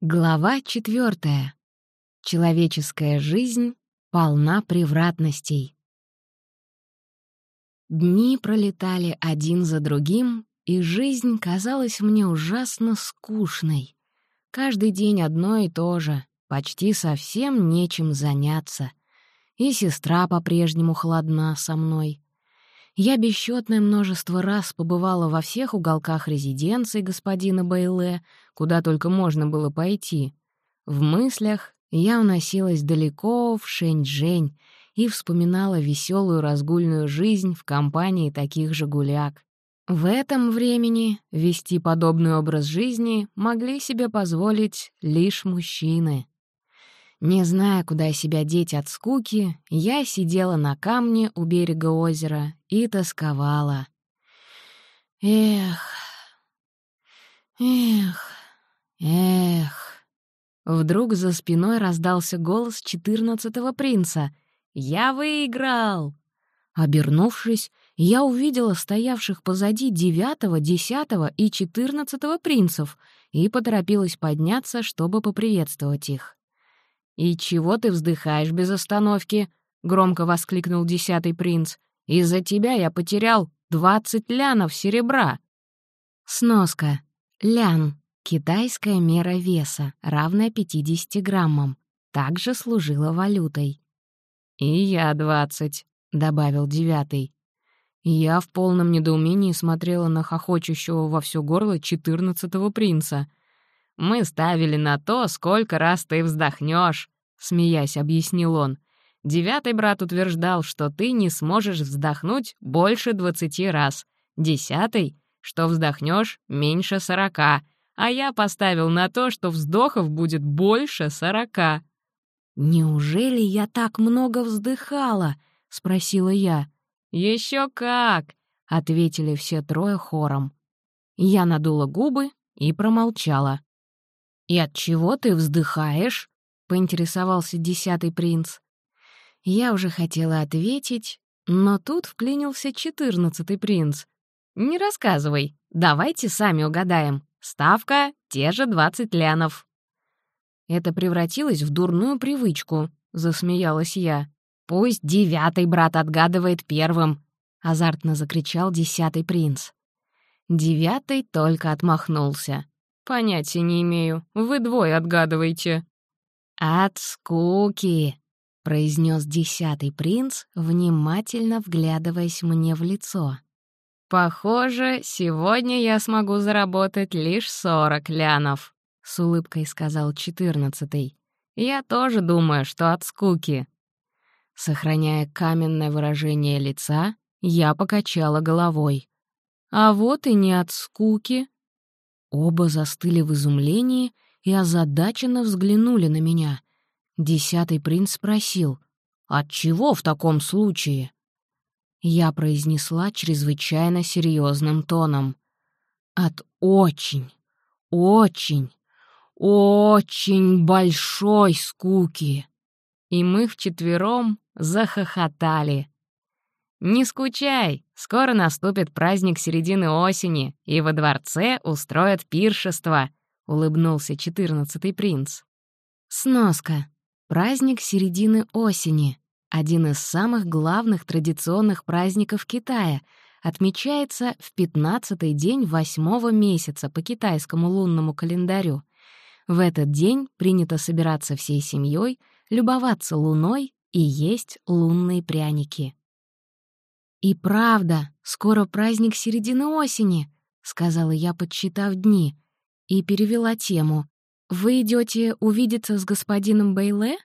Глава четвертая. Человеческая жизнь полна превратностей. Дни пролетали один за другим, и жизнь казалась мне ужасно скучной. Каждый день одно и то же, почти совсем нечем заняться. И сестра по-прежнему холодна со мной. Я бесчетное множество раз побывала во всех уголках резиденции господина Бейле, куда только можно было пойти. В мыслях я уносилась далеко в Шэньчжэнь и вспоминала веселую разгульную жизнь в компании таких же гуляк. В этом времени вести подобный образ жизни могли себе позволить лишь мужчины. Не зная, куда себя деть от скуки, я сидела на камне у берега озера и тосковала. Эх, эх, эх. Вдруг за спиной раздался голос четырнадцатого принца. «Я выиграл!» Обернувшись, я увидела стоявших позади девятого, десятого и четырнадцатого принцев и поторопилась подняться, чтобы поприветствовать их. «И чего ты вздыхаешь без остановки?» — громко воскликнул десятый принц. «Из-за тебя я потерял двадцать лянов серебра». Сноска. Лян — китайская мера веса, равная 50 граммам. Также служила валютой. «И я двадцать», — добавил девятый. Я в полном недоумении смотрела на хохочущего во всё горло четырнадцатого принца — мы ставили на то, сколько раз ты вздохнешь, смеясь, объяснил он. Девятый брат утверждал, что ты не сможешь вздохнуть больше двадцати раз. Десятый, что вздохнешь меньше сорока, а я поставил на то, что вздохов будет больше сорока. «Неужели я так много вздыхала?» — спросила я. Еще как!» — ответили все трое хором. Я надула губы и промолчала. «И от чего ты вздыхаешь?» — поинтересовался десятый принц. Я уже хотела ответить, но тут вклинился четырнадцатый принц. «Не рассказывай, давайте сами угадаем. Ставка — те же двадцать лянов». Это превратилось в дурную привычку, — засмеялась я. «Пусть девятый брат отгадывает первым», — азартно закричал десятый принц. Девятый только отмахнулся. «Понятия не имею. Вы двое отгадываете». «От скуки», — произнес десятый принц, внимательно вглядываясь мне в лицо. «Похоже, сегодня я смогу заработать лишь сорок лянов», — с улыбкой сказал четырнадцатый. «Я тоже думаю, что от скуки». Сохраняя каменное выражение лица, я покачала головой. «А вот и не от скуки», Оба застыли в изумлении и озадаченно взглянули на меня. Десятый принц спросил, «От чего в таком случае?» Я произнесла чрезвычайно серьезным тоном. «От очень, очень, очень большой скуки!» И мы вчетвером захохотали. «Не скучай, скоро наступит праздник середины осени, и во дворце устроят пиршество», — улыбнулся четырнадцатый принц. Сноска. Праздник середины осени — один из самых главных традиционных праздников Китая, отмечается в пятнадцатый день восьмого месяца по китайскому лунному календарю. В этот день принято собираться всей семьей, любоваться луной и есть лунные пряники. «И правда, скоро праздник середины осени», — сказала я, подсчитав дни, и перевела тему. «Вы идете увидеться с господином Бейле?»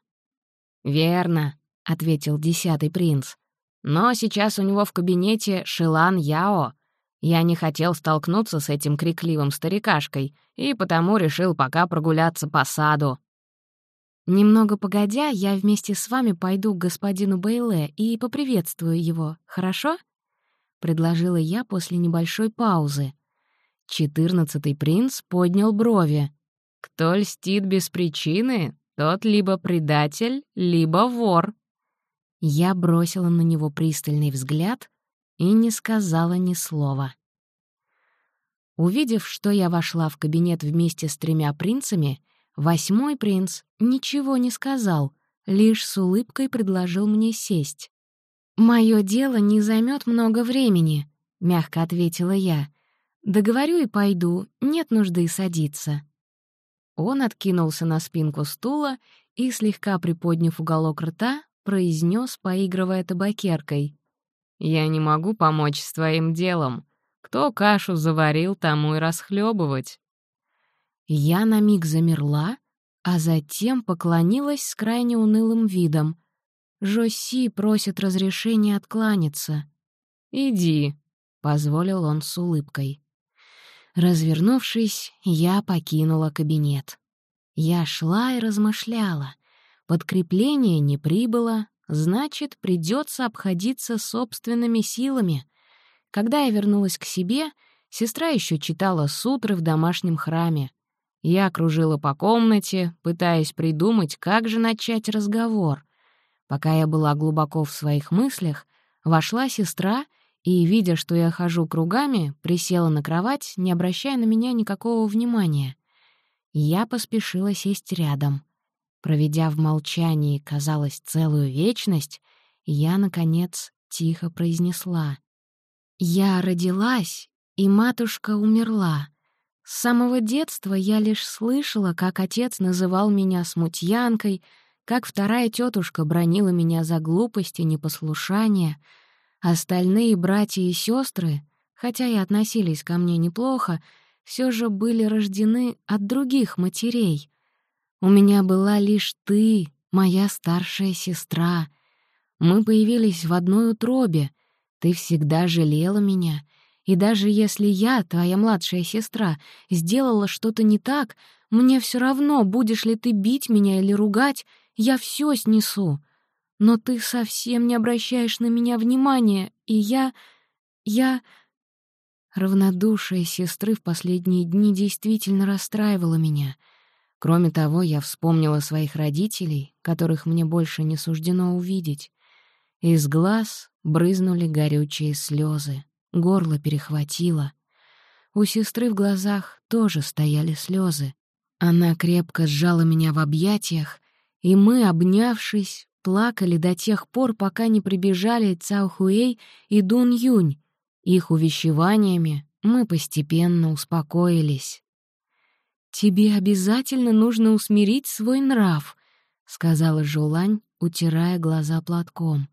«Верно», — ответил десятый принц. «Но сейчас у него в кабинете Шилан Яо. Я не хотел столкнуться с этим крикливым старикашкой, и потому решил пока прогуляться по саду. Немного погодя, я вместе с вами пойду к господину Бейле и поприветствую его, хорошо?» — предложила я после небольшой паузы. Четырнадцатый принц поднял брови. «Кто льстит без причины, тот либо предатель, либо вор». Я бросила на него пристальный взгляд и не сказала ни слова. Увидев, что я вошла в кабинет вместе с тремя принцами, Восьмой принц ничего не сказал, лишь с улыбкой предложил мне сесть. «Моё дело не займет много времени», — мягко ответила я. «Договорю и пойду, нет нужды садиться». Он откинулся на спинку стула и, слегка приподняв уголок рта, произнес, поигрывая табакеркой. «Я не могу помочь с твоим делом. Кто кашу заварил, тому и расхлебывать. Я на миг замерла, а затем поклонилась с крайне унылым видом. Жоси просит разрешения откланяться. «Иди», — позволил он с улыбкой. Развернувшись, я покинула кабинет. Я шла и размышляла. Подкрепление не прибыло, значит, придется обходиться собственными силами. Когда я вернулась к себе, сестра еще читала сутры в домашнем храме. Я кружила по комнате, пытаясь придумать, как же начать разговор. Пока я была глубоко в своих мыслях, вошла сестра и, видя, что я хожу кругами, присела на кровать, не обращая на меня никакого внимания. Я поспешила сесть рядом. Проведя в молчании, казалось, целую вечность, я, наконец, тихо произнесла. «Я родилась, и матушка умерла. С самого детства я лишь слышала, как отец называл меня смутьянкой, как вторая тетушка бронила меня за глупость и непослушание — Остальные братья и сестры, хотя и относились ко мне неплохо, все же были рождены от других матерей. У меня была лишь ты, моя старшая сестра. Мы появились в одной утробе. Ты всегда жалела меня. И даже если я, твоя младшая сестра, сделала что-то не так, мне все равно, будешь ли ты бить меня или ругать, я все снесу. Но ты совсем не обращаешь на меня внимания, и я... я...» Равнодушие сестры в последние дни действительно расстраивало меня. Кроме того, я вспомнила своих родителей, которых мне больше не суждено увидеть. Из глаз брызнули горючие слезы, горло перехватило. У сестры в глазах тоже стояли слезы. Она крепко сжала меня в объятиях, и мы, обнявшись, плакали до тех пор, пока не прибежали Цао Хуэй и Дун Юнь. Их увещеваниями мы постепенно успокоились. «Тебе обязательно нужно усмирить свой нрав», — сказала Жулань, утирая глаза платком.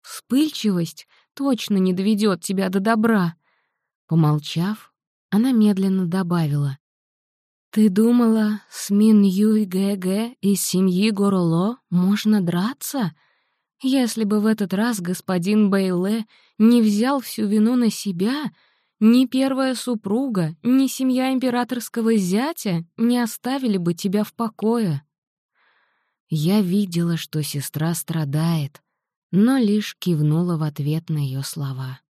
«Вспыльчивость точно не доведет тебя до добра». Помолчав, она медленно добавила. «Ты думала, с Мин Юй Гэ из семьи Гороло можно драться? Если бы в этот раз господин Бэйле не взял всю вину на себя, ни первая супруга, ни семья императорского зятя не оставили бы тебя в покое». Я видела, что сестра страдает, но лишь кивнула в ответ на ее слова.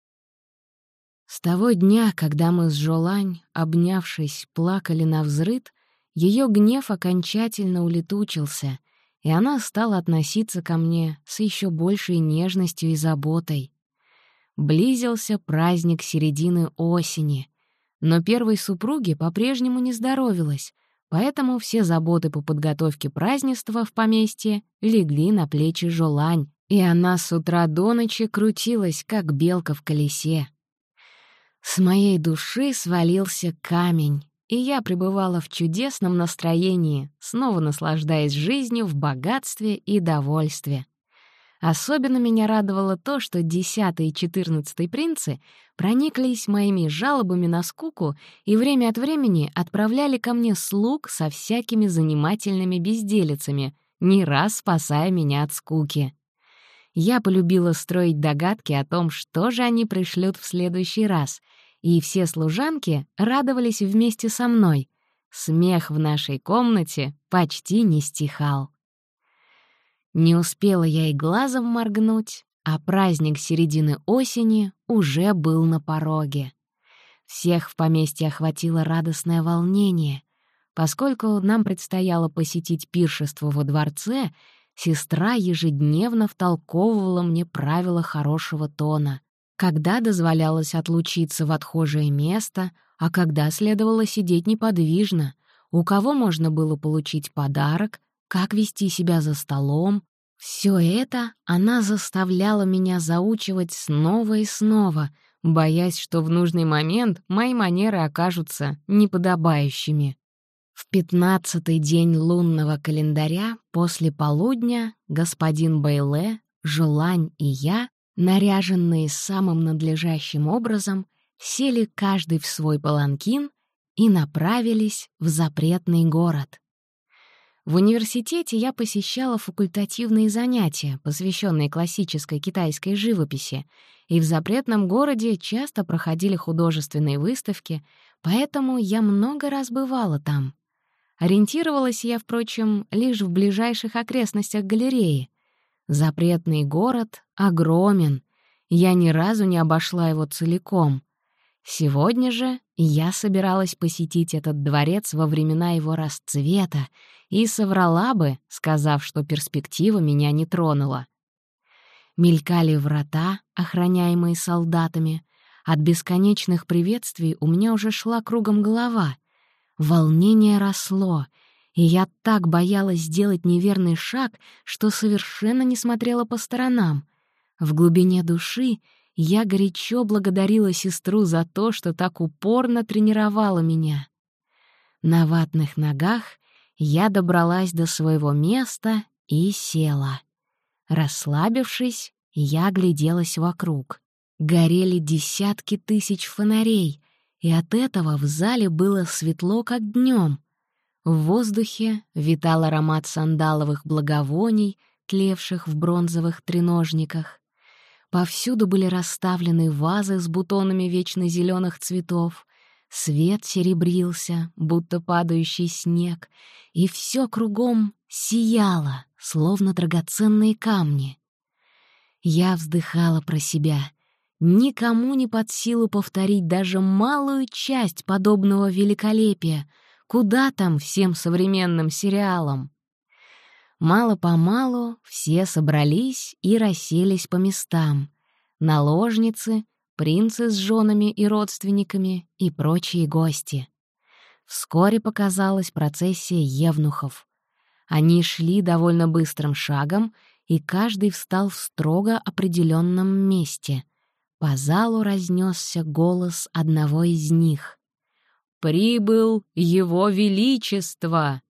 С того дня, когда мы с Жолань, обнявшись, плакали на взрыд, ее гнев окончательно улетучился, и она стала относиться ко мне с еще большей нежностью и заботой. Близился праздник середины осени, но первой супруге по-прежнему не здоровилась, поэтому все заботы по подготовке празднества в поместье легли на плечи Жолань, и она с утра до ночи крутилась, как белка в колесе. С моей души свалился камень, и я пребывала в чудесном настроении, снова наслаждаясь жизнью в богатстве и довольстве. Особенно меня радовало то, что десятый и четырнадцатый принцы прониклись моими жалобами на скуку и время от времени отправляли ко мне слуг со всякими занимательными безделицами, не раз спасая меня от скуки. Я полюбила строить догадки о том, что же они пришлют в следующий раз, и все служанки радовались вместе со мной. Смех в нашей комнате почти не стихал. Не успела я и глазом моргнуть, а праздник середины осени уже был на пороге. Всех в поместье охватило радостное волнение. Поскольку нам предстояло посетить пиршество во дворце, Сестра ежедневно втолковывала мне правила хорошего тона, когда дозволялось отлучиться в отхожее место, а когда следовало сидеть неподвижно, у кого можно было получить подарок, как вести себя за столом. Все это она заставляла меня заучивать снова и снова, боясь, что в нужный момент мои манеры окажутся неподобающими. В пятнадцатый день лунного календаря после полудня господин Бейле, Желань и я, наряженные самым надлежащим образом, сели каждый в свой паланкин и направились в запретный город. В университете я посещала факультативные занятия, посвященные классической китайской живописи, и в запретном городе часто проходили художественные выставки, поэтому я много раз бывала там. Ориентировалась я, впрочем, лишь в ближайших окрестностях галереи. Запретный город огромен, я ни разу не обошла его целиком. Сегодня же я собиралась посетить этот дворец во времена его расцвета и соврала бы, сказав, что перспектива меня не тронула. Мелькали врата, охраняемые солдатами. От бесконечных приветствий у меня уже шла кругом голова — Волнение росло, и я так боялась сделать неверный шаг, что совершенно не смотрела по сторонам. В глубине души я горячо благодарила сестру за то, что так упорно тренировала меня. На ватных ногах я добралась до своего места и села. Расслабившись, я огляделась вокруг. Горели десятки тысяч фонарей, и от этого в зале было светло, как днем. В воздухе витал аромат сандаловых благовоний, тлевших в бронзовых треножниках. Повсюду были расставлены вазы с бутонами вечно зеленых цветов. Свет серебрился, будто падающий снег, и все кругом сияло, словно драгоценные камни. Я вздыхала про себя — Никому не под силу повторить даже малую часть подобного великолепия. Куда там всем современным сериалам? Мало-помалу все собрались и расселись по местам. Наложницы, принцы с женами и родственниками и прочие гости. Вскоре показалась процессия евнухов. Они шли довольно быстрым шагом, и каждый встал в строго определенном месте — по залу разнесся голос одного из них. «Прибыл Его Величество!»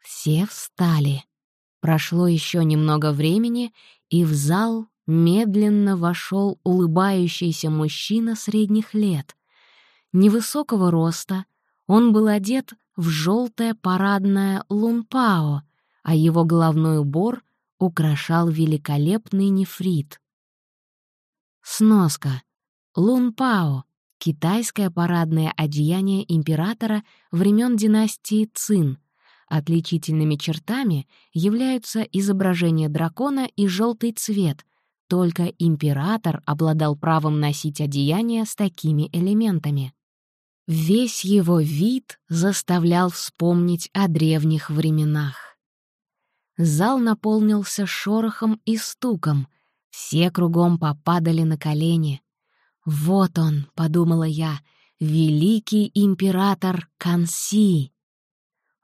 Все встали. Прошло еще немного времени, и в зал медленно вошел улыбающийся мужчина средних лет. Невысокого роста, он был одет в желтое парадное лунпао, а его головной убор украшал великолепный нефрит. Сноска. Лунпао — китайское парадное одеяние императора времен династии Цин. Отличительными чертами являются изображение дракона и желтый цвет. Только император обладал правом носить одеяние с такими элементами. Весь его вид заставлял вспомнить о древних временах. Зал наполнился шорохом и стуком — все кругом попадали на колени. «Вот он», — подумала я, — «великий император Канси».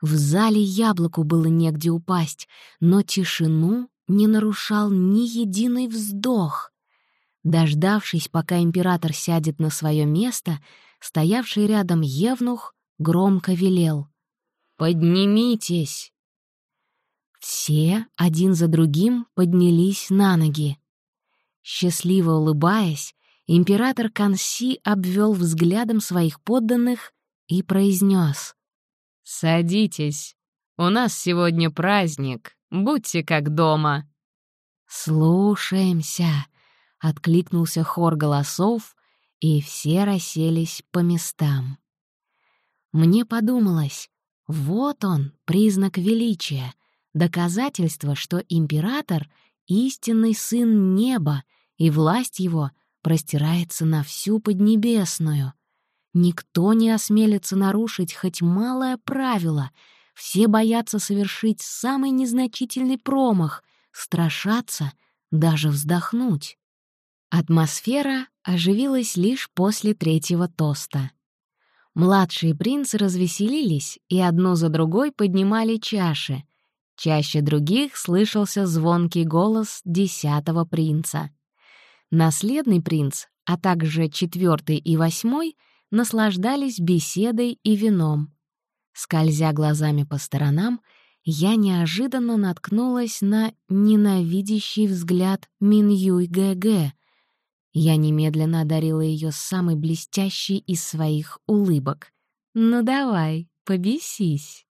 В зале яблоку было негде упасть, но тишину не нарушал ни единый вздох. Дождавшись, пока император сядет на свое место, стоявший рядом Евнух громко велел. «Поднимитесь!» Все, один за другим, поднялись на ноги. Счастливо улыбаясь, император Канси обвел взглядом своих подданных и произнес: «Садитесь, у нас сегодня праздник, будьте как дома». «Слушаемся», — откликнулся хор голосов, и все расселись по местам. Мне подумалось, вот он, признак величия, доказательство, что император — истинный сын неба, и власть его простирается на всю Поднебесную. Никто не осмелится нарушить хоть малое правило, все боятся совершить самый незначительный промах, страшаться даже вздохнуть. Атмосфера оживилась лишь после третьего тоста. Младшие принцы развеселились и одно за другой поднимали чаши. Чаще других слышался звонкий голос десятого принца. Наследный принц, а также четвертый и восьмой наслаждались беседой и вином. Скользя глазами по сторонам, я неожиданно наткнулась на ненавидящий взгляд Минюй ГГ, я немедленно одарила ее самой блестящей из своих улыбок. «Ну давай, побесись».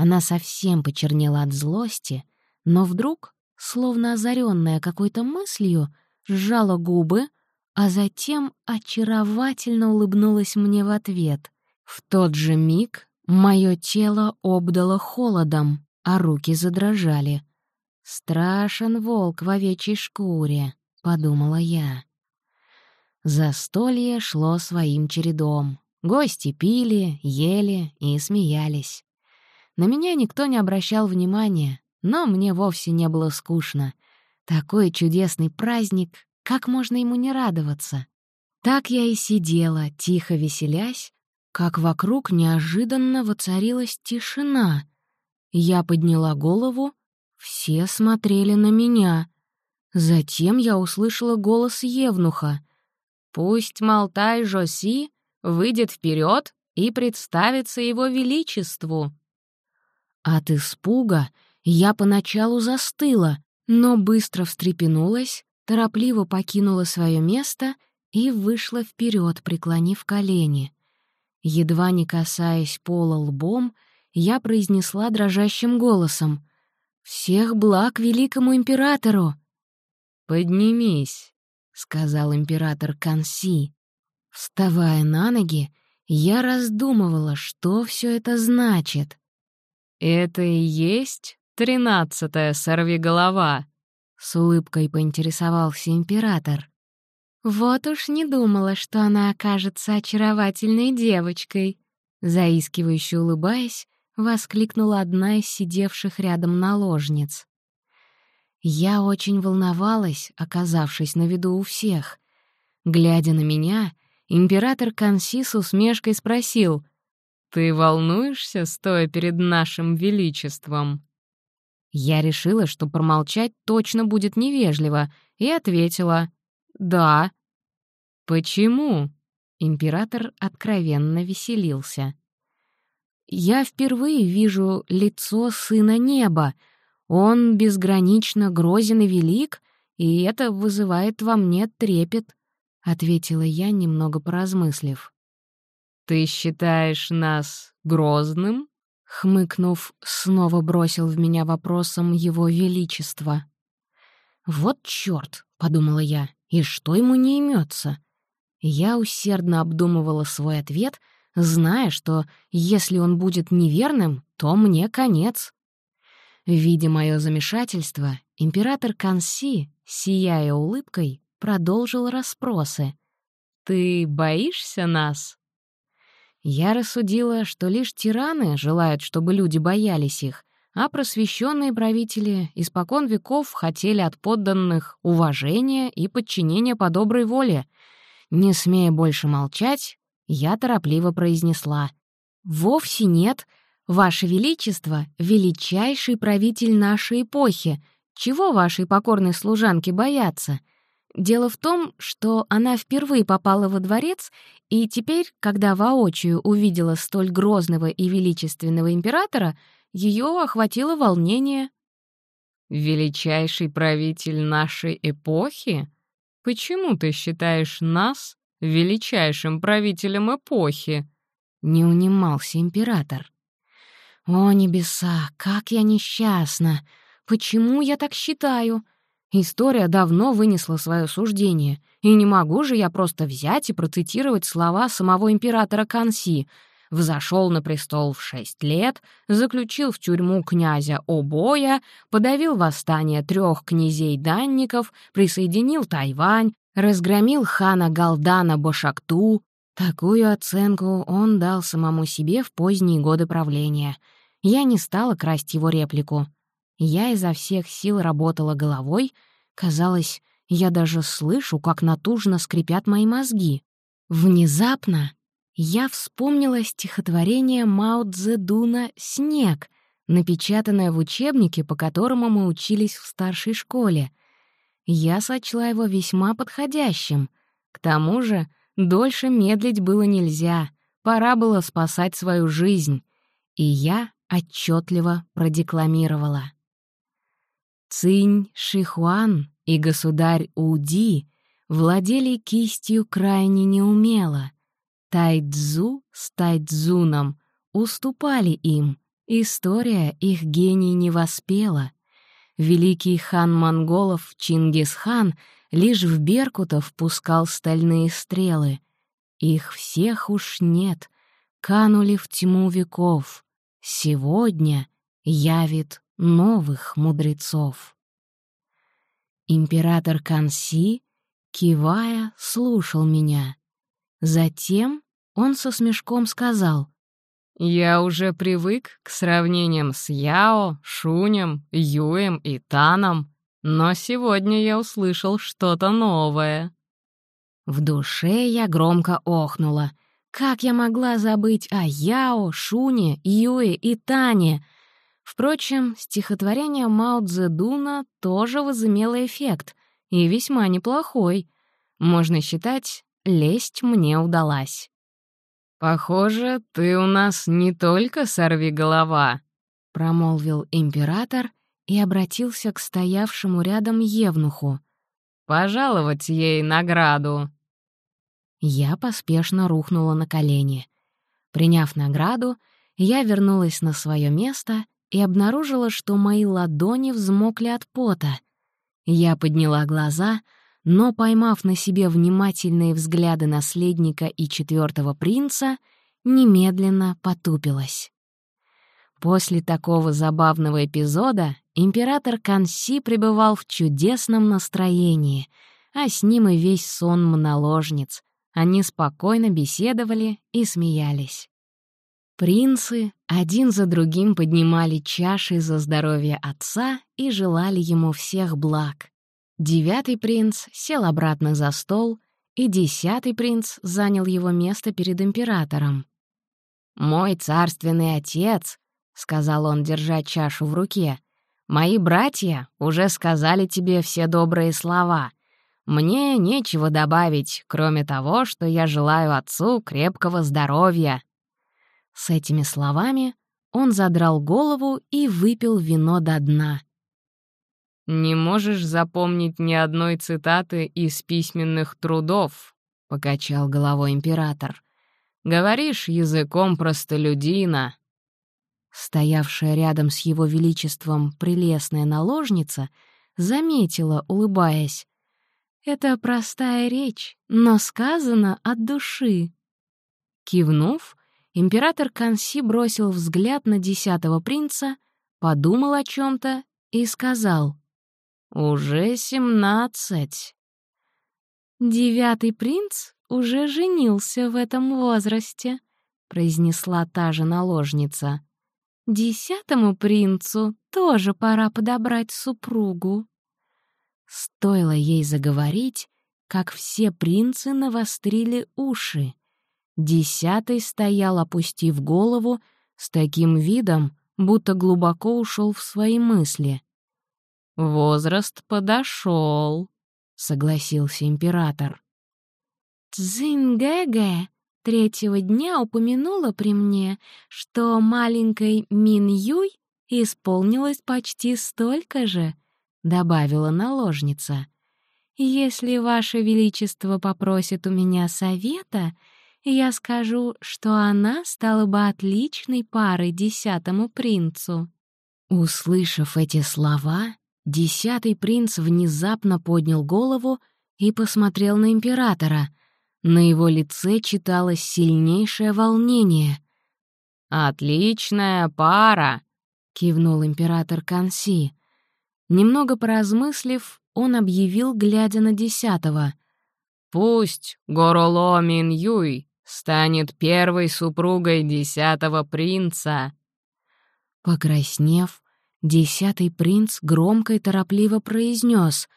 Она совсем почернела от злости, но вдруг, словно озаренная какой-то мыслью, сжала губы, а затем очаровательно улыбнулась мне в ответ. В тот же миг мое тело обдало холодом, а руки задрожали. «Страшен волк в овечьей шкуре», — подумала я. Застолье шло своим чередом. Гости пили, ели и смеялись. На меня никто не обращал внимания, но мне вовсе не было скучно. Такой чудесный праздник, как можно ему не радоваться? Так я и сидела, тихо веселясь, как вокруг неожиданно воцарилась тишина. Я подняла голову, все смотрели на меня — Затем я услышала голос Евнуха. «Пусть Малтай Жоси выйдет вперед и представится его величеству». От испуга я поначалу застыла, но быстро встрепенулась, торопливо покинула свое место и вышла вперед, преклонив колени. Едва не касаясь пола лбом, я произнесла дрожащим голосом «Всех благ великому императору!» «Поднимись», — сказал император Канси. Вставая на ноги, я раздумывала, что все это значит. «Это и есть тринадцатая сорвиголова?» — с улыбкой поинтересовался император. «Вот уж не думала, что она окажется очаровательной девочкой», — заискивающе улыбаясь, воскликнула одна из сидевших рядом наложниц. Я очень волновалась, оказавшись на виду у всех. Глядя на меня, император Конси с усмешкой спросил, «Ты волнуешься, стоя перед нашим величеством?» Я решила, что промолчать точно будет невежливо, и ответила, «Да». «Почему?» Император откровенно веселился. «Я впервые вижу лицо сына неба», он безгранично грозен и велик, и это вызывает во мне трепет», — ответила я, немного поразмыслив. «Ты считаешь нас грозным?» — хмыкнув, снова бросил в меня вопросом его величество. «Вот чёрт!» — подумала я, — «и что ему не имется? Я усердно обдумывала свой ответ, зная, что если он будет неверным, то мне конец. Видя мое замешательство, император Канси, сияя улыбкой, продолжил расспросы. «Ты боишься нас?» Я рассудила, что лишь тираны желают, чтобы люди боялись их, а просвещенные правители испокон веков хотели от подданных уважения и подчинения по доброй воле. Не смея больше молчать, я торопливо произнесла. «Вовсе нет. «Ваше Величество — величайший правитель нашей эпохи. Чего вашей покорной служанке бояться? Дело в том, что она впервые попала во дворец, и теперь, когда воочию увидела столь грозного и величественного императора, ее охватило волнение. «Величайший правитель нашей эпохи? Почему ты считаешь нас величайшим правителем эпохи?» — не унимался император. О, небеса, как я несчастна! Почему я так считаю? История давно вынесла свое суждение, и не могу же я просто взять и процитировать слова самого императора Канси. Взошел на престол в шесть лет, заключил в тюрьму князя Обоя, подавил восстание трех князей-данников, присоединил Тайвань, разгромил хана Галдана Бошакту. Такую оценку он дал самому себе в поздние годы правления — я не стала красть его реплику. Я изо всех сил работала головой. Казалось, я даже слышу, как натужно скрипят мои мозги. Внезапно я вспомнила стихотворение Мао Цзэдуна «Снег», напечатанное в учебнике, по которому мы учились в старшей школе. Я сочла его весьма подходящим. К тому же дольше медлить было нельзя, пора было спасать свою жизнь. И я отчетливо продекламировала. Цинь Шихуан и государь Уди владели кистью крайне неумело. Тайцзу с Тайцзуном уступали им, история их гений не воспела. Великий хан монголов Чингисхан лишь в беркутов пускал стальные стрелы. Их всех уж нет, канули в тьму веков. Сегодня явит новых мудрецов. Император Канси, кивая, слушал меня. Затем он со смешком сказал, «Я уже привык к сравнениям с Яо, Шунем, Юем и Таном, но сегодня я услышал что-то новое». В душе я громко охнула. Как я могла забыть о Яо, Шуне, Юе и Тане — Впрочем, стихотворение Мао Цзэдуна тоже возымело эффект, и весьма неплохой. Можно считать, лесть мне удалась. «Похоже, ты у нас не только сорвиголова», — промолвил император и обратился к стоявшему рядом Евнуху. «Пожаловать ей награду». Я поспешно рухнула на колени. Приняв награду, я вернулась на свое место и обнаружила, что мои ладони взмокли от пота. Я подняла глаза, но, поймав на себе внимательные взгляды наследника и четвертого принца, немедленно потупилась. После такого забавного эпизода император Канси пребывал в чудесном настроении, а с ним и весь сон моноложниц. Они спокойно беседовали и смеялись. Принцы один за другим поднимали чаши за здоровье отца и желали ему всех благ. Девятый принц сел обратно за стол, и десятый принц занял его место перед императором. «Мой царственный отец», — сказал он, держа чашу в руке, — «мои братья уже сказали тебе все добрые слова. Мне нечего добавить, кроме того, что я желаю отцу крепкого здоровья». С этими словами он задрал голову и выпил вино до дна. «Не можешь запомнить ни одной цитаты из письменных трудов», — покачал головой император. «Говоришь языком простолюдина». Стоявшая рядом с его величеством прелестная наложница заметила, улыбаясь. «Это простая речь, но сказано от души». Кивнув, император Канси бросил взгляд на десятого принца, подумал о чем то и сказал «Уже семнадцать». «Девятый принц уже женился в этом возрасте», — произнесла та же наложница. «Десятому принцу тоже пора подобрать супругу». Стоило ей заговорить, как все принцы навострили уши. Десятый стоял, опустив голову, с таким видом, будто глубоко ушел в свои мысли. «Возраст подошел», — согласился император. «Цзингэгэ третьего дня упомянула при мне, что маленькой Мин Юй исполнилось почти столько же», — добавила наложница. «Если Ваше Величество попросит у меня совета, — я скажу, что она стала бы отличной парой десятому принцу». Услышав эти слова, десятый принц внезапно поднял голову и посмотрел на императора. На его лице читалось сильнейшее волнение. «Отличная пара!» — кивнул император Канси. Немного поразмыслив, он объявил, глядя на десятого. «Пусть Гороло Мин Юй станет первой супругой десятого принца». Покраснев, десятый принц громко и торопливо произнес: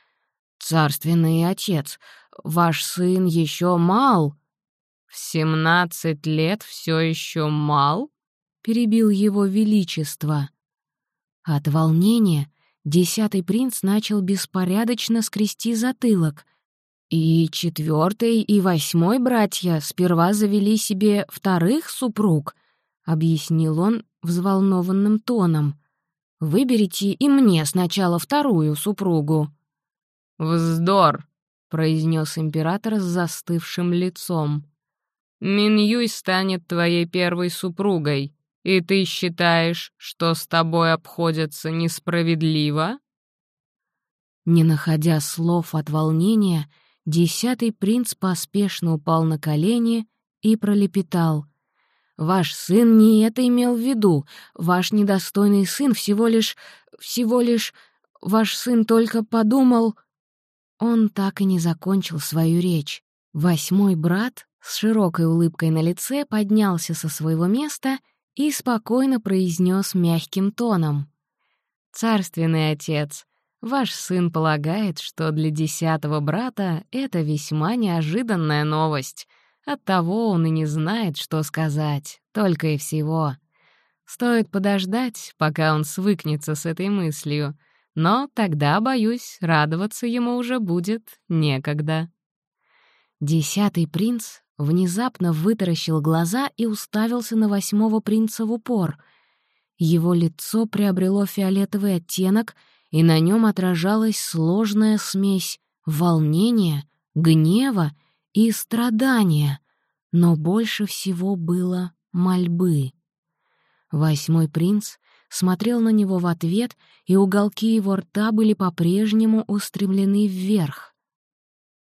«Царственный отец, ваш сын еще мал». «В семнадцать лет все еще мал?» — перебил его величество. От волнения десятый принц начал беспорядочно скрести затылок. И четвертый и восьмой братья сперва завели себе вторых супруг, — объяснил он взволнованным тоном. «Выберите и мне сначала вторую супругу». «Вздор!» — произнес император с застывшим лицом. Минюй станет твоей первой супругой, и ты считаешь, что с тобой обходятся несправедливо?» Не находя слов от волнения, десятый принц поспешно упал на колени и пролепетал. «Ваш сын не это имел в виду. Ваш недостойный сын всего лишь... всего лишь... Ваш сын только подумал...» Он так и не закончил свою речь. Восьмой брат с широкой улыбкой на лице поднялся со своего места и спокойно произнес мягким тоном. «Царственный отец, ваш сын полагает, что для десятого брата это весьма неожиданная новость. Оттого он и не знает, что сказать, только и всего. Стоит подождать, пока он свыкнется с этой мыслью, но тогда, боюсь, радоваться ему уже будет некогда». Десятый принц внезапно вытаращил глаза и уставился на восьмого принца в упор. Его лицо приобрело фиолетовый оттенок, и на нем отражалась сложная смесь волнения, гнева и страдания, но больше всего было мольбы. Восьмой принц смотрел на него в ответ, и уголки его рта были по-прежнему устремлены вверх.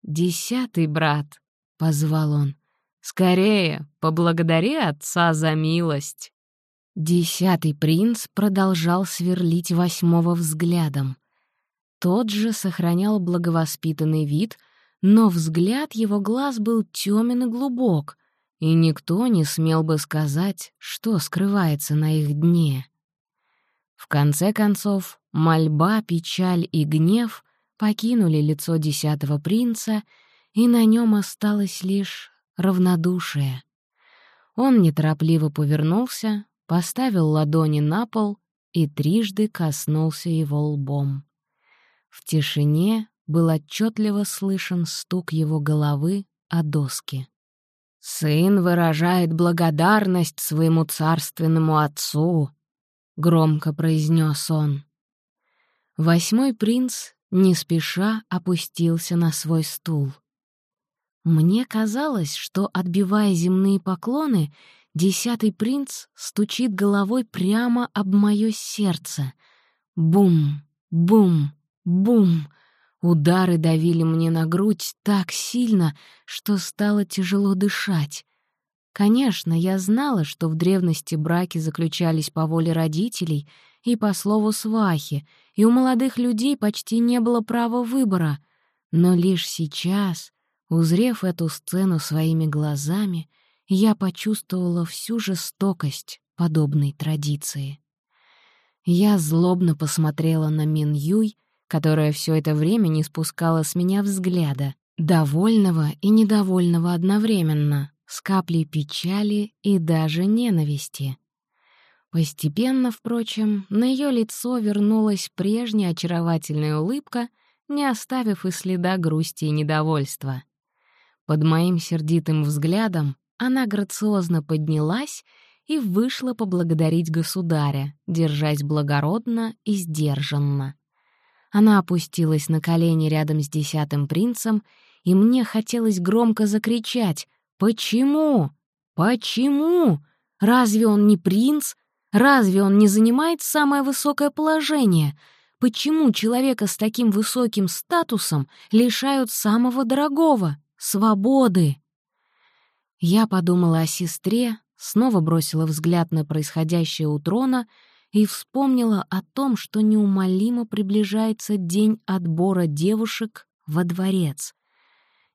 «Десятый брат», — позвал он. «Скорее, поблагодари отца за милость». Десятый принц продолжал сверлить восьмого взглядом. Тот же сохранял благовоспитанный вид, но взгляд его глаз был тёмен и глубок, и никто не смел бы сказать, что скрывается на их дне. В конце концов, мольба, печаль и гнев покинули лицо десятого принца — и на нем осталось лишь равнодушие. Он неторопливо повернулся, поставил ладони на пол и трижды коснулся его лбом. В тишине был отчетливо слышен стук его головы о доски. «Сын выражает благодарность своему царственному отцу», — громко произнес он. Восьмой принц не спеша опустился на свой стул. Мне казалось, что, отбивая земные поклоны, десятый принц стучит головой прямо об мое сердце. Бум, бум, бум. Удары давили мне на грудь так сильно, что стало тяжело дышать. Конечно, я знала, что в древности браки заключались по воле родителей и по слову свахи, и у молодых людей почти не было права выбора. Но лишь сейчас, Узрев эту сцену своими глазами, я почувствовала всю жестокость подобной традиции. Я злобно посмотрела на Мин Юй, которая все это время не спускала с меня взгляда, довольного и недовольного одновременно, с каплей печали и даже ненависти. Постепенно, впрочем, на ее лицо вернулась прежняя очаровательная улыбка, не оставив и следа грусти и недовольства. Под моим сердитым взглядом она грациозно поднялась и вышла поблагодарить государя, держась благородно и сдержанно. Она опустилась на колени рядом с десятым принцем, и мне хотелось громко закричать «Почему? Почему? Разве он не принц? Разве он не занимает самое высокое положение? Почему человека с таким высоким статусом лишают самого дорогого?» свободы. Я подумала о сестре, снова бросила взгляд на происходящее у трона и вспомнила о том, что неумолимо приближается день отбора девушек во дворец.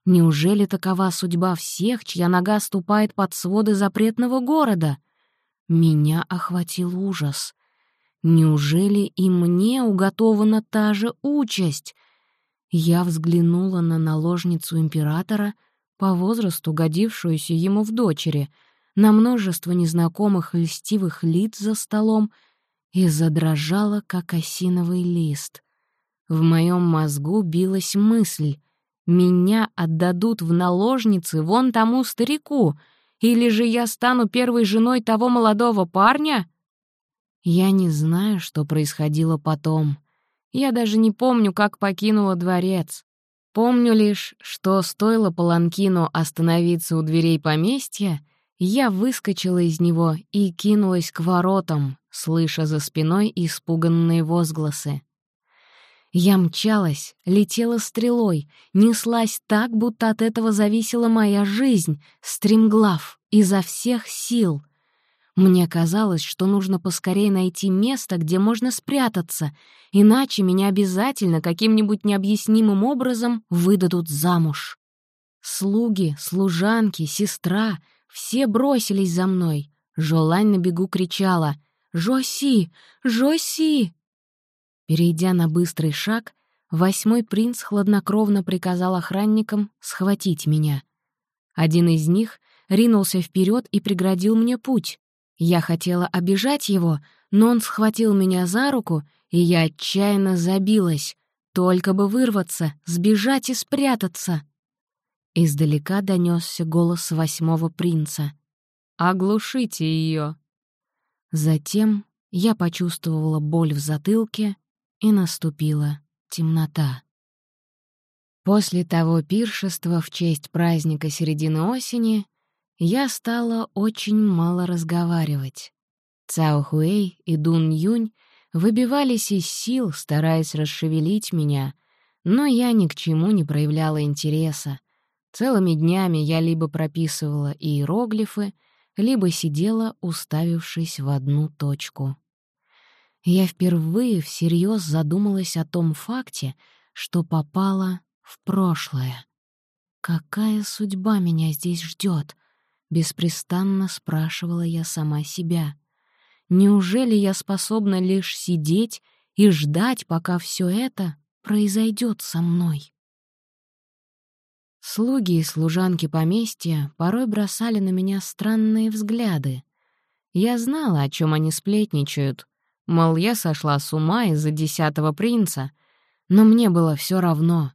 Неужели такова судьба всех, чья нога ступает под своды запретного города? Меня охватил ужас. Неужели и мне уготована та же участь? Я взглянула на наложницу императора, по возрасту годившуюся ему в дочери, на множество незнакомых льстивых лиц за столом и задрожала, как осиновый лист. В моем мозгу билась мысль — меня отдадут в наложницы вон тому старику, или же я стану первой женой того молодого парня? Я не знаю, что происходило потом. Я даже не помню, как покинула дворец. Помню лишь, что стоило Паланкину остановиться у дверей поместья, я выскочила из него и кинулась к воротам, слыша за спиной испуганные возгласы. Я мчалась, летела стрелой, неслась так, будто от этого зависела моя жизнь, стремглав, изо всех сил. Мне казалось, что нужно поскорее найти место, где можно спрятаться, иначе меня обязательно каким-нибудь необъяснимым образом выдадут замуж. Слуги, служанки, сестра — все бросились за мной. Жолань на бегу кричала «Жоси! Жоси!» Перейдя на быстрый шаг, восьмой принц хладнокровно приказал охранникам схватить меня. Один из них ринулся вперед и преградил мне путь. Я хотела обижать его, но он схватил меня за руку, и я отчаянно забилась. Только бы вырваться, сбежать и спрятаться. Издалека донесся голос восьмого принца. «Оглушите ее!» Затем я почувствовала боль в затылке, и наступила темнота. После того пиршества в честь праздника середины осени я стала очень мало разговаривать. Цао Хуэй и Дун Юнь выбивались из сил, стараясь расшевелить меня, но я ни к чему не проявляла интереса. Целыми днями я либо прописывала иероглифы, либо сидела, уставившись в одну точку. Я впервые всерьез задумалась о том факте, что попала в прошлое. Какая судьба меня здесь ждет? Беспрестанно спрашивала я сама себя. Неужели я способна лишь сидеть и ждать, пока все это произойдет со мной? Слуги и служанки поместья порой бросали на меня странные взгляды. Я знала, о чем они сплетничают, мол, я сошла с ума из-за десятого принца, но мне было все равно.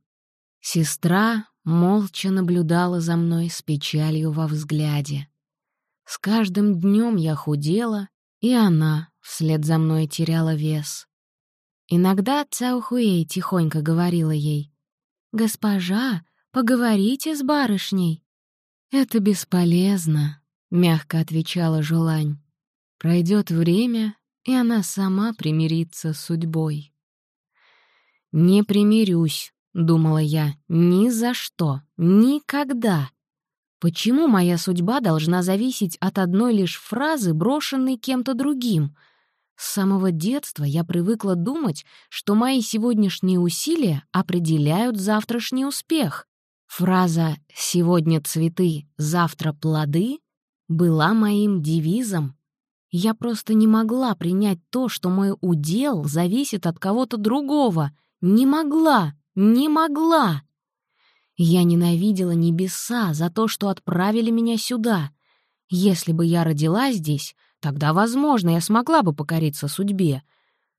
Сестра молча наблюдала за мной с печалью во взгляде. С каждым днем я худела, и она вслед за мной теряла вес. Иногда Цаухуэй тихонько говорила ей, «Госпожа, поговорите с барышней». «Это бесполезно», — мягко отвечала Жулань. «Пройдет время, и она сама примирится с судьбой». «Не примирюсь», — думала я, — «ни за что, никогда». Почему моя судьба должна зависеть от одной лишь фразы, брошенной кем-то другим? С самого детства я привыкла думать, что мои сегодняшние усилия определяют завтрашний успех. Фраза «сегодня цветы, завтра плоды» была моим девизом. Я просто не могла принять то, что мой удел зависит от кого-то другого. Не могла, не могла. Я ненавидела небеса за то, что отправили меня сюда. Если бы я родилась здесь, тогда, возможно, я смогла бы покориться судьбе.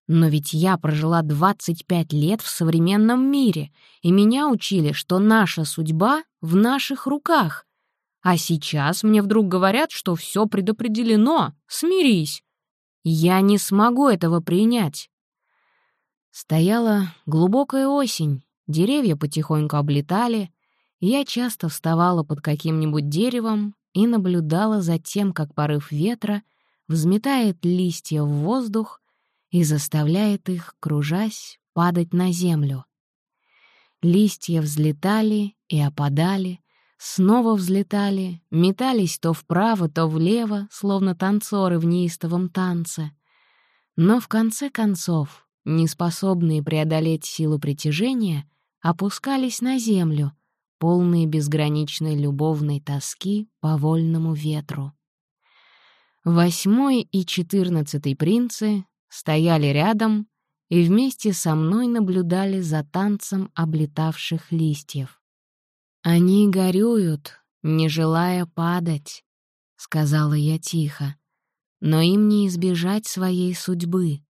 Но ведь я прожила 25 лет в современном мире, и меня учили, что наша судьба в наших руках. А сейчас мне вдруг говорят, что все предопределено, смирись. Я не смогу этого принять. Стояла глубокая осень, Деревья потихоньку облетали, я часто вставала под каким-нибудь деревом и наблюдала за тем, как порыв ветра взметает листья в воздух и заставляет их, кружась, падать на землю. Листья взлетали и опадали, снова взлетали, метались то вправо, то влево, словно танцоры в неистовом танце. Но в конце концов, неспособные преодолеть силу притяжения, опускались на землю, полные безграничной любовной тоски по вольному ветру. Восьмой и четырнадцатый принцы стояли рядом и вместе со мной наблюдали за танцем облетавших листьев. «Они горюют», не желая падать», — сказала я тихо, «но им не избежать своей судьбы.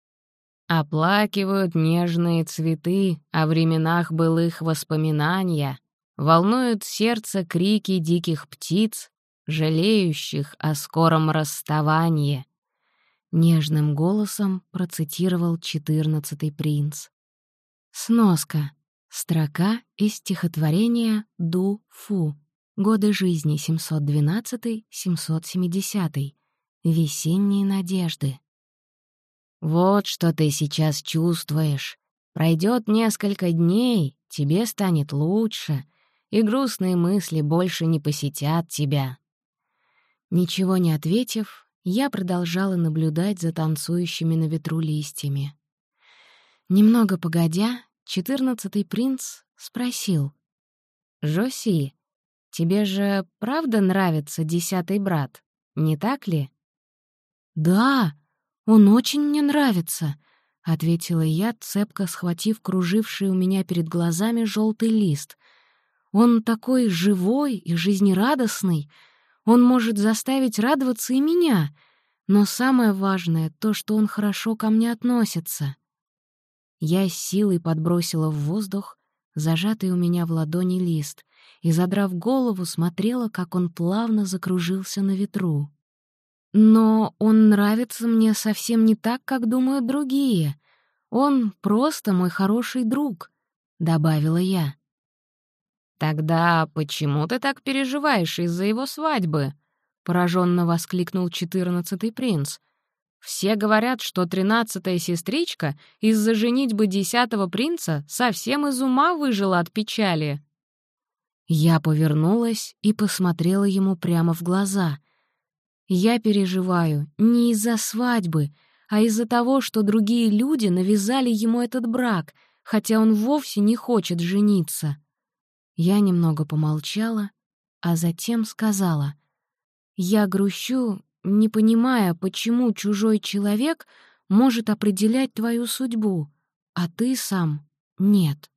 Оплакивают нежные цветы о временах былых воспоминания, волнуют сердце крики диких птиц, жалеющих о скором расставании. Нежным голосом процитировал четырнадцатый принц. Сноска. Строка из стихотворения «Ду Фу». Годы жизни 712-770. Весенние надежды. Вот что ты сейчас чувствуешь. Пройдет несколько дней, тебе станет лучше, и грустные мысли больше не посетят тебя. Ничего не ответив, я продолжала наблюдать за танцующими на ветру листьями. Немного погодя, четырнадцатый принц спросил. «Жоси, тебе же правда нравится десятый брат, не так ли?» «Да, он очень мне нравится», — ответила я, цепко схватив круживший у меня перед глазами желтый лист. «Он такой живой и жизнерадостный, он может заставить радоваться и меня, но самое важное — то, что он хорошо ко мне относится». Я силой подбросила в воздух зажатый у меня в ладони лист и, задрав голову, смотрела, как он плавно закружился на ветру. Но он нравится мне совсем не так, как думают другие. Он просто мой хороший друг», — добавила я. «Тогда почему ты так переживаешь из-за его свадьбы?» — пораженно воскликнул четырнадцатый принц. «Все говорят, что тринадцатая сестричка из-за женитьбы десятого принца совсем из ума выжила от печали». Я повернулась и посмотрела ему прямо в глаза. Я переживаю не из-за свадьбы, а из-за того, что другие люди навязали ему этот брак, хотя он вовсе не хочет жениться. Я немного помолчала, а затем сказала, «Я грущу, не понимая, почему чужой человек может определять твою судьбу, а ты сам — нет».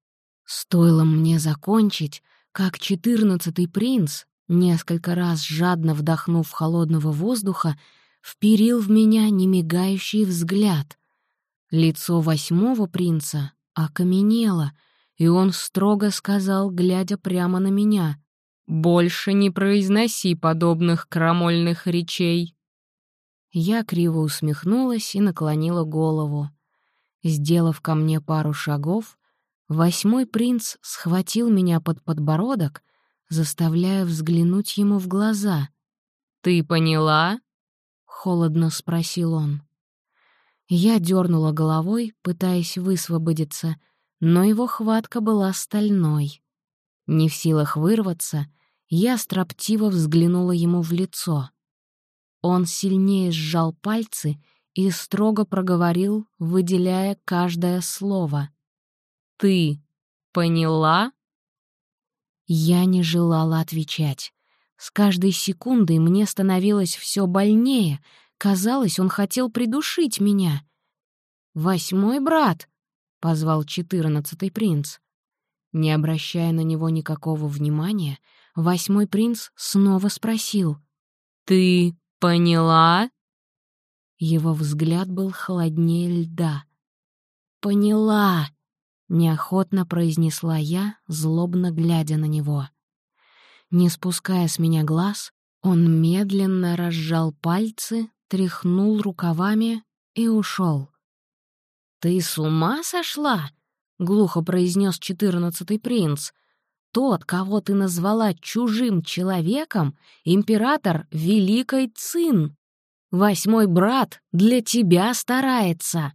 Стоило мне закончить, как четырнадцатый принц, несколько раз жадно вдохнув холодного воздуха, вперил в меня немигающий взгляд. Лицо восьмого принца окаменело, и он строго сказал, глядя прямо на меня, «Больше не произноси подобных крамольных речей». Я криво усмехнулась и наклонила голову. Сделав ко мне пару шагов, восьмой принц схватил меня под подбородок заставляя взглянуть ему в глаза. «Ты поняла?» — холодно спросил он. Я дернула головой, пытаясь высвободиться, но его хватка была стальной. Не в силах вырваться, я строптиво взглянула ему в лицо. Он сильнее сжал пальцы и строго проговорил, выделяя каждое слово. «Ты поняла?» Я не желала отвечать. С каждой секундой мне становилось все больнее. Казалось, он хотел придушить меня. «Восьмой брат!» — позвал четырнадцатый принц. Не обращая на него никакого внимания, восьмой принц снова спросил. «Ты поняла?» Его взгляд был холоднее льда. «Поняла!» Неохотно произнесла я, злобно глядя на него. Не спуская с меня глаз, он медленно разжал пальцы, тряхнул рукавами и ушел. «Ты с ума сошла?» — глухо произнес четырнадцатый принц. «Тот, кого ты назвала чужим человеком, император Великой Цин. Восьмой брат для тебя старается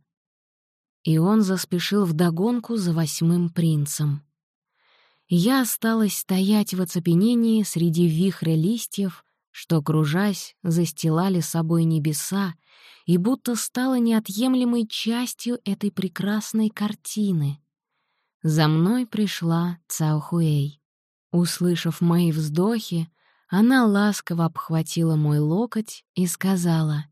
и он заспешил вдогонку за восьмым принцем. Я осталась стоять в оцепенении среди вихря листьев, что, кружась, застилали собой небеса, и будто стала неотъемлемой частью этой прекрасной картины. За мной пришла Цаохуэй. Услышав мои вздохи, она ласково обхватила мой локоть и сказала,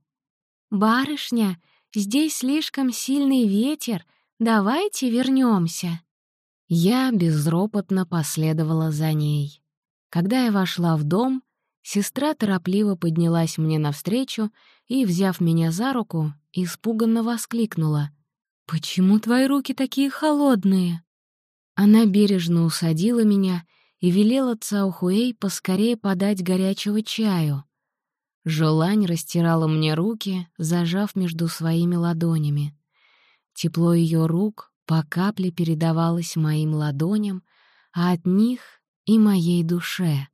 «Барышня, Здесь слишком сильный ветер, давайте вернемся. Я безропотно последовала за ней. Когда я вошла в дом, сестра торопливо поднялась мне навстречу и, взяв меня за руку, испуганно воскликнула. «Почему твои руки такие холодные?» Она бережно усадила меня и велела Цаухуэй поскорее подать горячего чаю. Желань растирала мне руки, зажав между своими ладонями. Тепло ее рук по капле передавалось моим ладоням, а от них — и моей душе.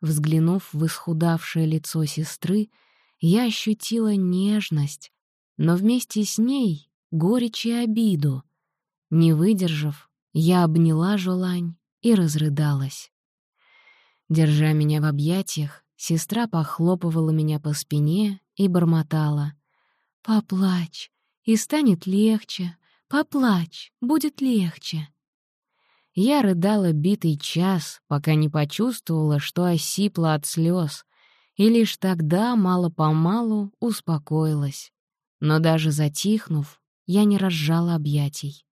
Взглянув в исхудавшее лицо сестры, я ощутила нежность, но вместе с ней — горечь и обиду. Не выдержав, я обняла Жолань и разрыдалась. Держа меня в объятиях, сестра похлопывала меня по спине и бормотала. «Поплачь, и станет легче. Поплачь, будет легче». Я рыдала битый час, пока не почувствовала, что осипла от слез, и лишь тогда мало-помалу успокоилась. Но даже затихнув, я не разжала объятий.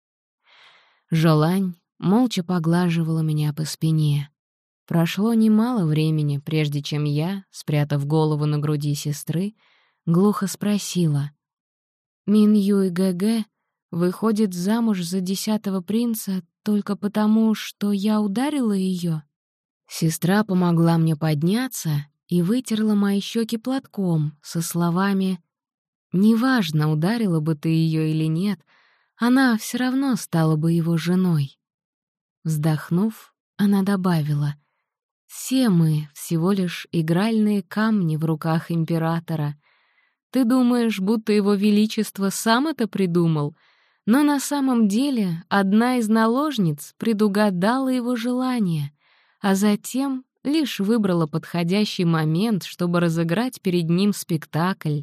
Жолань молча поглаживала меня по спине. Прошло немало времени, прежде чем я, спрятав голову на груди сестры, глухо спросила. «Мин Юй ГГ выходит замуж за десятого принца только потому, что я ударила ее?» Сестра помогла мне подняться и вытерла мои щеки платком со словами «Неважно, ударила бы ты ее или нет, — она все равно стала бы его женой. Вздохнув, она добавила, «Все мы всего лишь игральные камни в руках императора. Ты думаешь, будто его величество сам это придумал, но на самом деле одна из наложниц предугадала его желание, а затем лишь выбрала подходящий момент, чтобы разыграть перед ним спектакль.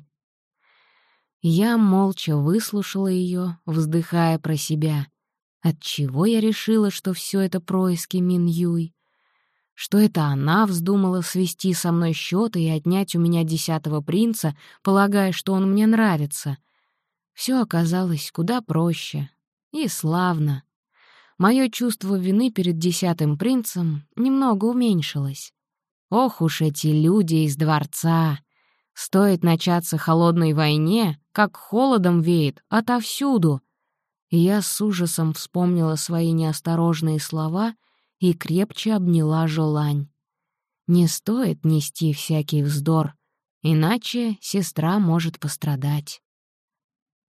Я молча выслушала ее, вздыхая про себя. Отчего я решила, что все это происки Мин Юй? Что это она вздумала свести со мной счеты и отнять у меня десятого принца, полагая, что он мне нравится? Все оказалось куда проще. И славно. Мое чувство вины перед десятым принцем немного уменьшилось. Ох уж эти люди из дворца! Стоит начаться холодной войне, как холодом веет отовсюду. И я с ужасом вспомнила свои неосторожные слова и крепче обняла Жолань. Не стоит нести всякий вздор, иначе сестра может пострадать.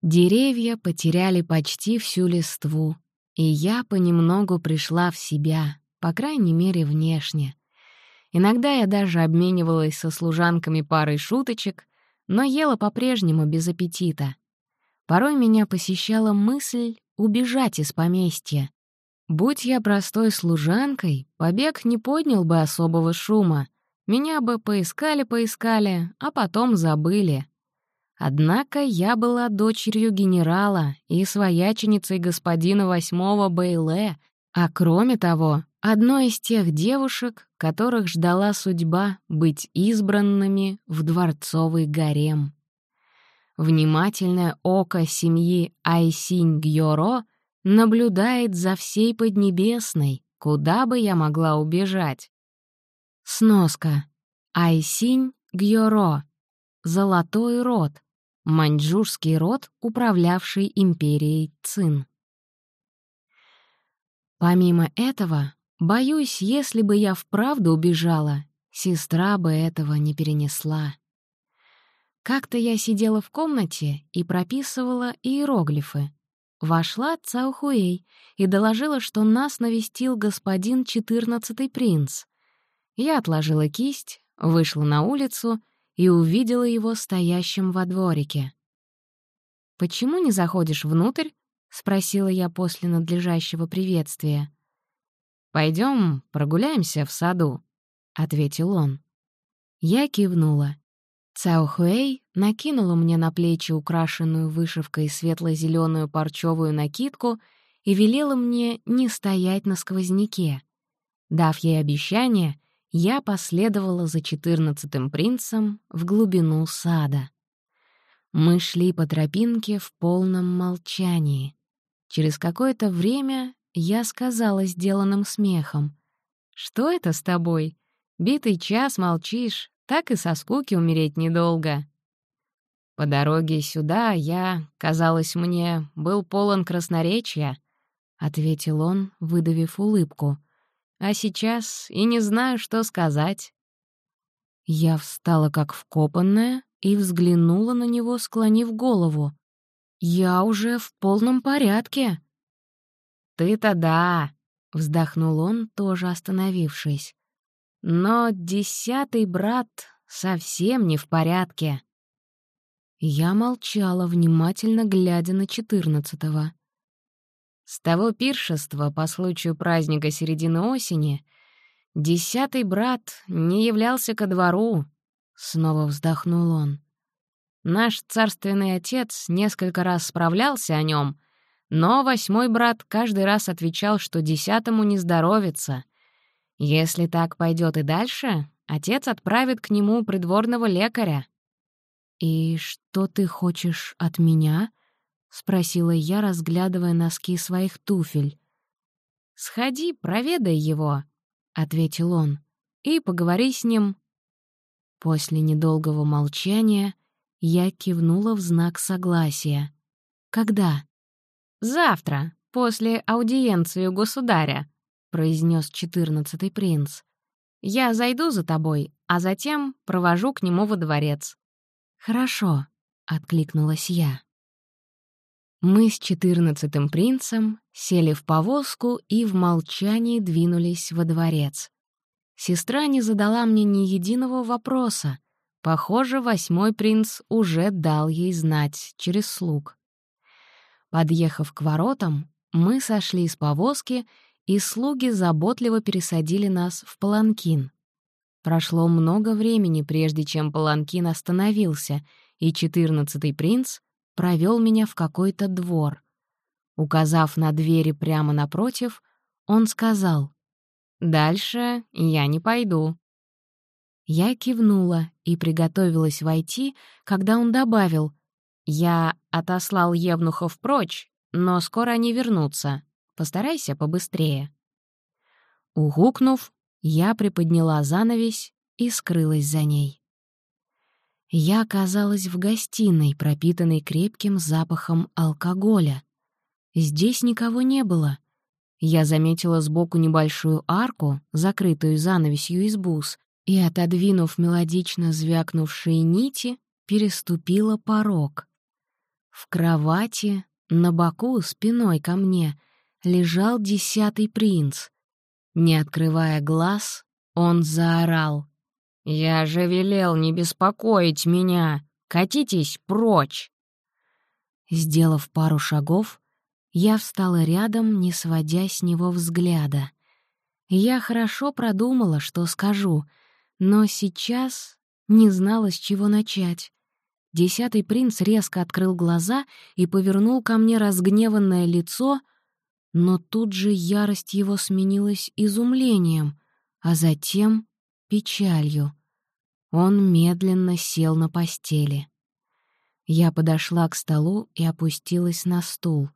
Деревья потеряли почти всю листву, и я понемногу пришла в себя, по крайней мере, внешне. Иногда я даже обменивалась со служанками парой шуточек, но ела по-прежнему без аппетита. Порой меня посещала мысль убежать из поместья. Будь я простой служанкой, побег не поднял бы особого шума. Меня бы поискали-поискали, а потом забыли. Однако я была дочерью генерала и свояченицей господина восьмого Бейле, а кроме того, одной из тех девушек, которых ждала судьба быть избранными в дворцовый гарем. Внимательное око семьи Айсинь Гьоро наблюдает за всей Поднебесной, куда бы я могла убежать. Сноска. Айсинь Гьоро. Золотой род. Маньчжурский род, управлявший империей Цин. Помимо этого, Боюсь, если бы я вправду убежала, сестра бы этого не перенесла. Как-то я сидела в комнате и прописывала иероглифы. Вошла Цаухуэй и доложила, что нас навестил господин четырнадцатый принц. Я отложила кисть, вышла на улицу и увидела его стоящим во дворике. «Почему не заходишь внутрь?» — спросила я после надлежащего приветствия. Пойдем прогуляемся в саду», — ответил он. Я кивнула. Цао Хуэй накинула мне на плечи украшенную вышивкой светло-зеленую парчевую накидку и велела мне не стоять на сквозняке. Дав ей обещание, я последовала за четырнадцатым принцем в глубину сада. Мы шли по тропинке в полном молчании. Через какое-то время я сказала сделанным смехом. «Что это с тобой? Битый час молчишь, так и со скуки умереть недолго. По дороге сюда я, казалось мне, был полон красноречия, — ответил он, выдавив улыбку. «А сейчас и не знаю, что сказать». Я встала как вкопанная и взглянула на него, склонив голову. «Я уже в полном порядке». «Ты-то да», — вздохнул он, тоже остановившись. «Но десятый брат совсем не в порядке». Я молчала, внимательно глядя на четырнадцатого. С того пиршества по случаю праздника середины осени десятый брат не являлся ко двору, — снова вздохнул он. Наш царственный отец несколько раз справлялся о нем, но восьмой брат каждый раз отвечал, что десятому не здоровится. Если так пойдет и дальше, отец отправит к нему придворного лекаря. «И что ты хочешь от меня?» — спросила я, разглядывая носки своих туфель. «Сходи, проведай его», — ответил он, — «и поговори с ним». После недолгого молчания я кивнула в знак согласия. «Когда?» «Завтра, после аудиенции у государя», — произнес четырнадцатый принц. «Я зайду за тобой, а затем провожу к нему во дворец». «Хорошо», — откликнулась я. Мы с четырнадцатым принцем сели в повозку и в молчании двинулись во дворец. Сестра не задала мне ни единого вопроса. Похоже, восьмой принц уже дал ей знать через слуг. Подъехав к воротам, мы сошли из повозки, и слуги заботливо пересадили нас в паланкин. Прошло много времени, прежде чем паланкин остановился, и четырнадцатый принц провел меня в какой-то двор. Указав на двери прямо напротив, он сказал, «Дальше я не пойду». Я кивнула и приготовилась войти, когда он добавил, «Я отослал евнухов прочь, но скоро они вернутся. Постарайся побыстрее». Угукнув, я приподняла занавесь и скрылась за ней. Я оказалась в гостиной, пропитанной крепким запахом алкоголя. Здесь никого не было. Я заметила сбоку небольшую арку, закрытую занавесью из бус, и, отодвинув мелодично звякнувшие нити, переступила порог. В кровати, на боку, спиной ко мне, лежал десятый принц. Не открывая глаз, он заорал. «Я же велел не беспокоить меня! Катитесь прочь!» Сделав пару шагов, я встала рядом, не сводя с него взгляда. Я хорошо продумала, что скажу, но сейчас не знала, с чего начать. Десятый принц резко открыл глаза и повернул ко мне разгневанное лицо — но тут же ярость его сменилась изумлением, а затем — печалью. Он медленно сел на постели. Я подошла к столу и опустилась на стул.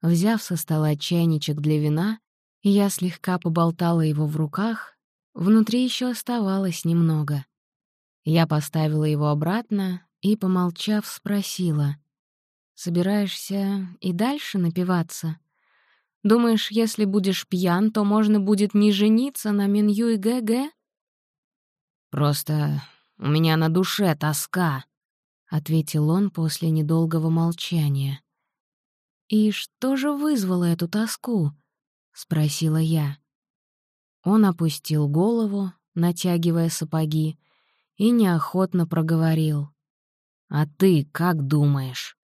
Взяв со стола чайничек для вина, я слегка поболтала его в руках, внутри еще оставалось немного. Я поставила его обратно и, помолчав, спросила, «Собираешься и дальше напиваться?» Думаешь, если будешь пьян, то можно будет не жениться на Минью и ГГ? Просто у меня на душе тоска, — ответил он после недолгого молчания. «И что же вызвало эту тоску?» — спросила я. Он опустил голову, натягивая сапоги, и неохотно проговорил. «А ты как думаешь?»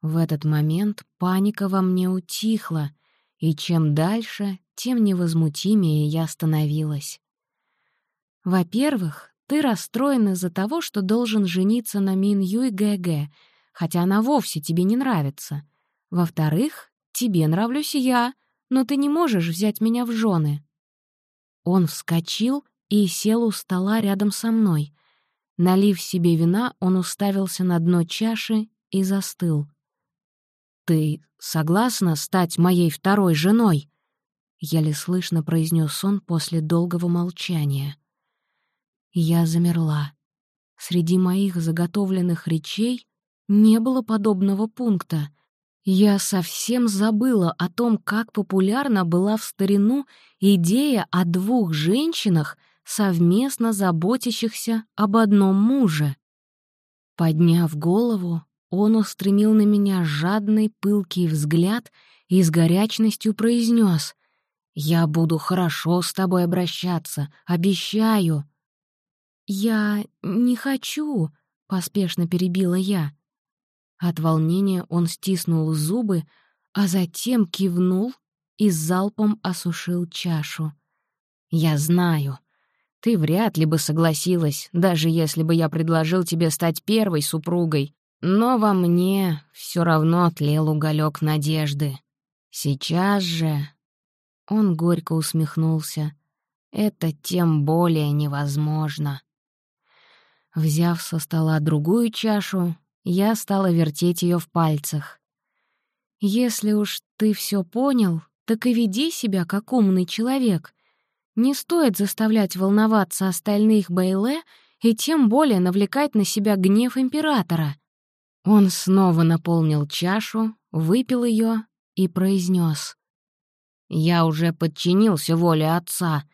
В этот момент паника во мне утихла, и чем дальше, тем невозмутимее я становилась. Во-первых, ты расстроен из-за того, что должен жениться на Мин Юй ГГ, хотя она вовсе тебе не нравится. Во-вторых, тебе нравлюсь я, но ты не можешь взять меня в жены. Он вскочил и сел у стола рядом со мной. Налив себе вина, он уставился на дно чаши и застыл. «Ты согласна стать моей второй женой?» — еле слышно произнес он после долгого молчания. Я замерла. Среди моих заготовленных речей не было подобного пункта. Я совсем забыла о том, как популярна была в старину идея о двух женщинах, совместно заботящихся об одном муже. Подняв голову, он устремил на меня жадный, пылкий взгляд и с горячностью произнес: «Я буду хорошо с тобой обращаться, обещаю». «Я не хочу», — поспешно перебила я. От волнения он стиснул зубы, а затем кивнул и залпом осушил чашу. «Я знаю. Ты вряд ли бы согласилась, даже если бы я предложил тебе стать первой супругой, но во мне все равно тлел уголек надежды. Сейчас же...» Он горько усмехнулся. «Это тем более невозможно». Взяв со стола другую чашу, я стала вертеть ее в пальцах. «Если уж ты все понял, так и веди себя как умный человек. Не стоит заставлять волноваться остальных Бейле и тем более навлекать на себя гнев императора». Он снова наполнил чашу, выпил ее и произнес: «Я уже подчинился воле отца,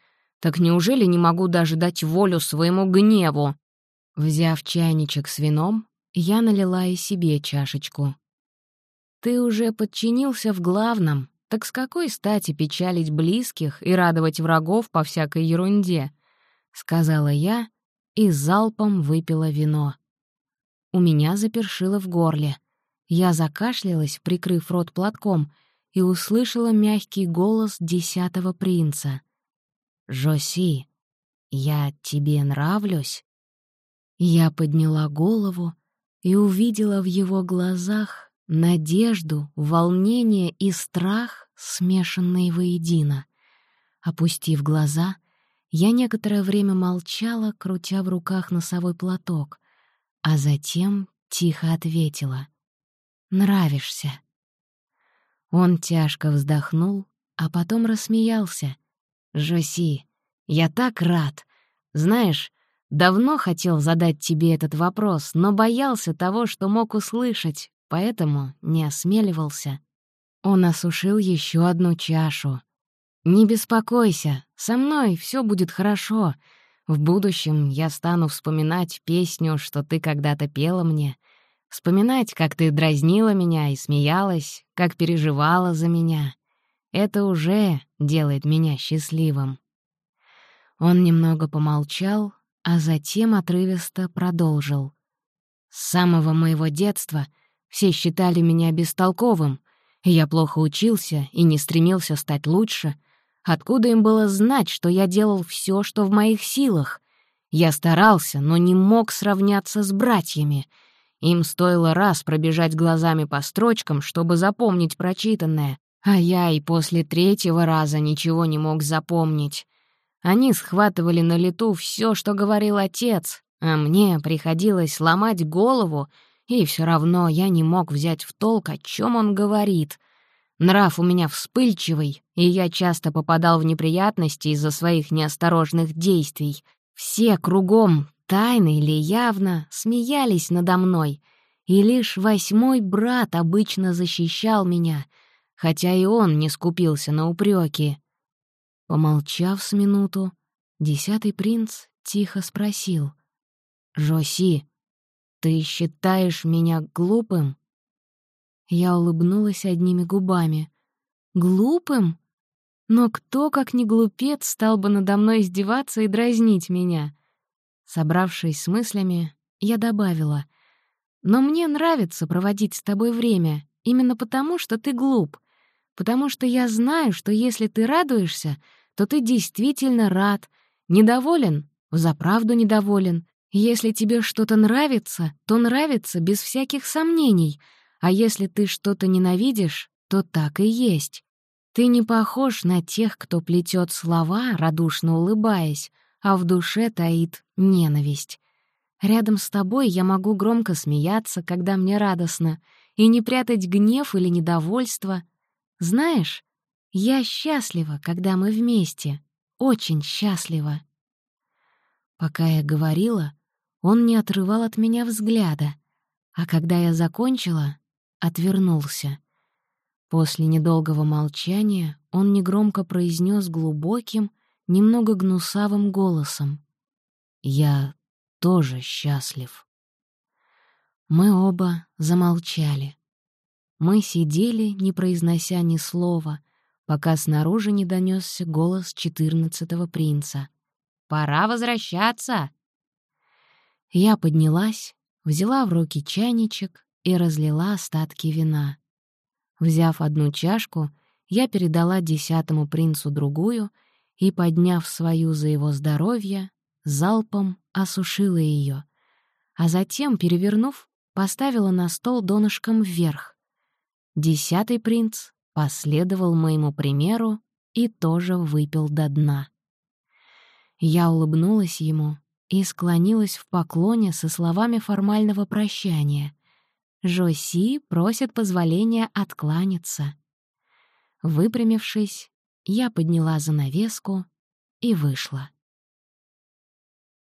так неужели не могу даже дать волю своему гневу?» Взяв чайничек с вином, я налила и себе чашечку. «Ты уже подчинился в главном, так с какой стати печалить близких и радовать врагов по всякой ерунде?» — сказала я и залпом выпила вино. У меня запершило в горле. Я закашлялась, прикрыв рот платком, и услышала мягкий голос десятого принца. «Жоси, я тебе нравлюсь?» Я подняла голову и увидела в его глазах надежду, волнение и страх, смешанные воедино. Опустив глаза, я некоторое время молчала, крутя в руках носовой платок, а затем тихо ответила «Нравишься». Он тяжко вздохнул, а потом рассмеялся. «Жоси, я так рад! Знаешь, Давно хотел задать тебе этот вопрос, но боялся того, что мог услышать, поэтому не осмеливался. Он осушил еще одну чашу. «Не беспокойся, со мной все будет хорошо. В будущем я стану вспоминать песню, что ты когда-то пела мне, вспоминать, как ты дразнила меня и смеялась, как переживала за меня. Это уже делает меня счастливым». Он немного помолчал, а затем отрывисто продолжил. «С самого моего детства все считали меня бестолковым, я плохо учился и не стремился стать лучше. Откуда им было знать, что я делал все, что в моих силах? Я старался, но не мог сравняться с братьями. Им стоило раз пробежать глазами по строчкам, чтобы запомнить прочитанное, а я и после третьего раза ничего не мог запомнить. Они схватывали на лету все, что говорил отец, а мне приходилось ломать голову, и все равно я не мог взять в толк, о чем он говорит. Нрав у меня вспыльчивый, и я часто попадал в неприятности из-за своих неосторожных действий. Все кругом, тайно или явно, смеялись надо мной, и лишь восьмой брат обычно защищал меня, хотя и он не скупился на упреки. Помолчав с минуту, десятый принц тихо спросил. «Жоси, ты считаешь меня глупым?» Я улыбнулась одними губами. «Глупым? Но кто, как не глупец, стал бы надо мной издеваться и дразнить меня?» Собравшись с мыслями, я добавила. «Но мне нравится проводить с тобой время, именно потому, что ты глуп потому что я знаю, что если ты радуешься, то ты действительно рад. Недоволен? Взаправду недоволен. Если тебе что-то нравится, то нравится без всяких сомнений, а если ты что-то ненавидишь, то так и есть. Ты не похож на тех, кто плетет слова, радушно улыбаясь, а в душе таит ненависть. Рядом с тобой я могу громко смеяться, когда мне радостно, и не прятать гнев или недовольство — знаешь, Я счастлива, когда мы вместе. Очень счастлива. Пока я говорила, он не отрывал от меня взгляда, а когда я закончила, отвернулся. После недолгого молчания он негромко произнес глубоким, немного гнусавым голосом. «Я тоже счастлив». Мы оба замолчали. Мы сидели, не произнося ни слова, пока снаружи не донесся голос четырнадцатого принца. «Пора возвращаться!» Я поднялась, взяла в руки чайничек и разлила остатки вина. Взяв одну чашку, я передала десятому принцу другую и, подняв свою за его здоровье, залпом осушила ее, а затем, перевернув, поставила на стол донышком вверх. Десятый принц последовал моему примеру и тоже выпил до дна. Я улыбнулась ему и склонилась в поклоне со словами формального прощания. Жоси просит позволения откланяться. Выпрямившись, я подняла занавеску и вышла.